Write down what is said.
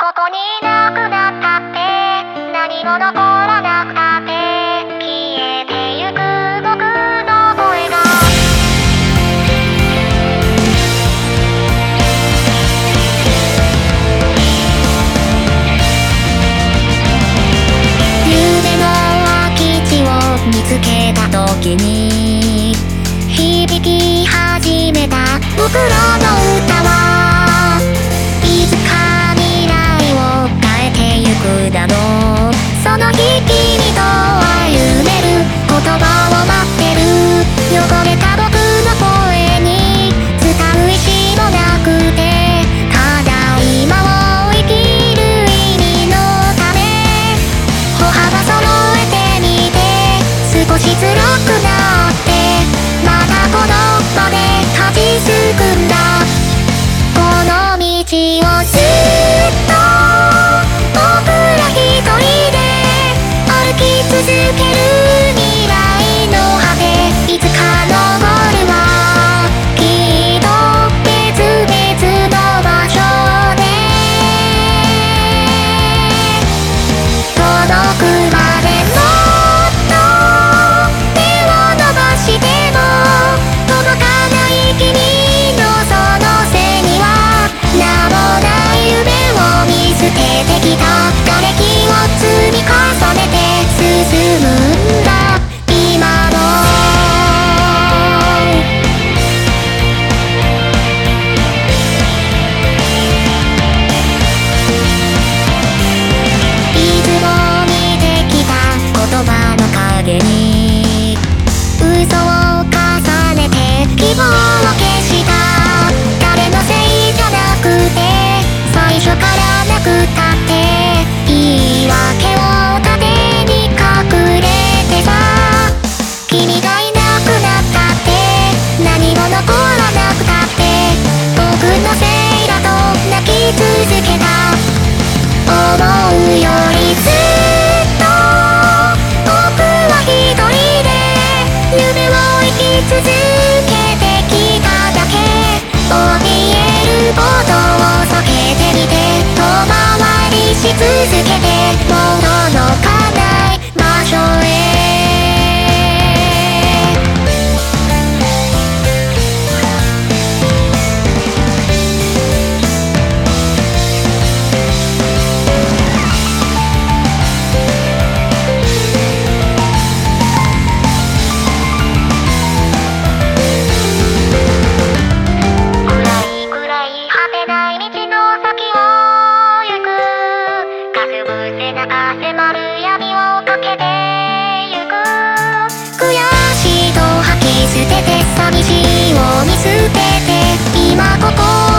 ここにいなくなったって何も残らなくたって消えてゆく僕の声が。夢の空き地を見つけた時に響き始めた僕らの歌はしづらくなってまたこの場で立ちすくんだ。この道を続い寂しいを見捨てて今ここ